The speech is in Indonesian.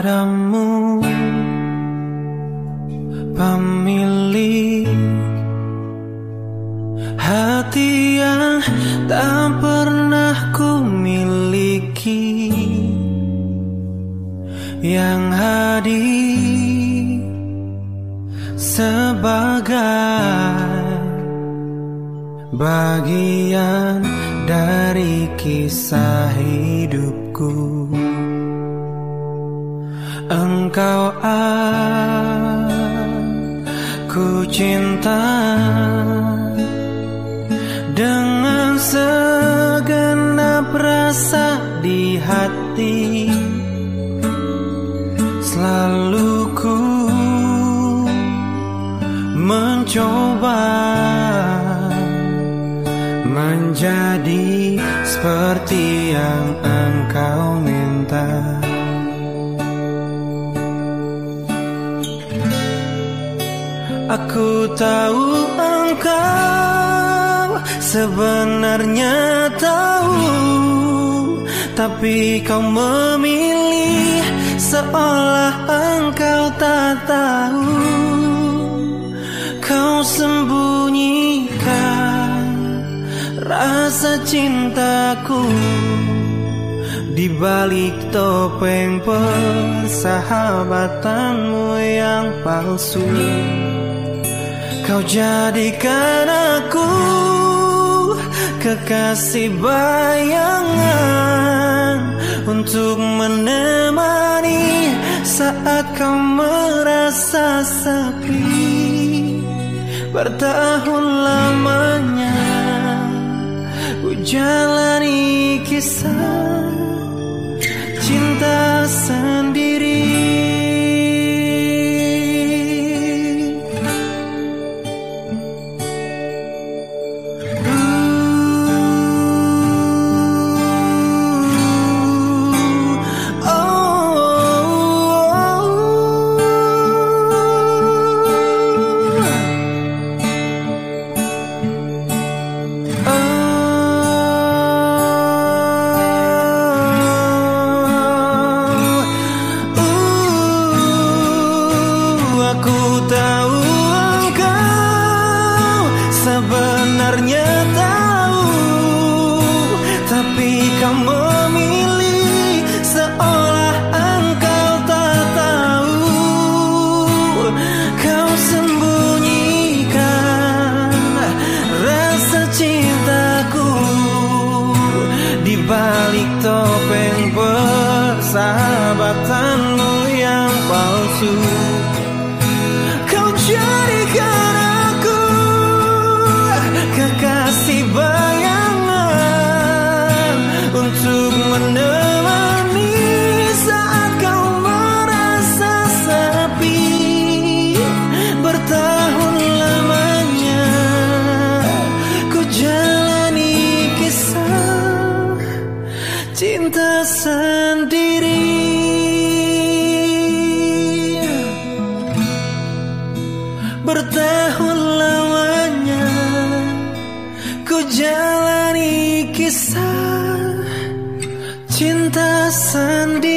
padamu Pemilik Hati yang tak pernah ku miliki Yang hadir sebagai Bagian dari kisah hidupku Engkau aku cinta Dengan segenap rasa di hati. Selalu ku mencoba Menjadi seperti yang engkau minta Aku tahu engkau sebenarnya tahu Tapi kau memilih seolah engkau tak tahu. Kau sembunyikan rasa cintaku di balik topeng persahabatanmu yang palsu Kau jadikan aku kekasih bayangan Untuk menemani saat kau merasa sepi. Bertahun lamanya ku jalani kisah cinta sendiri sebenarnya tahu Tapi kau memilih seolah engkau tak tahu. Kau sembunyikan rasa cintaku Di balik topeng persahabatanmu yang palsu jalani kisah cinta sendiri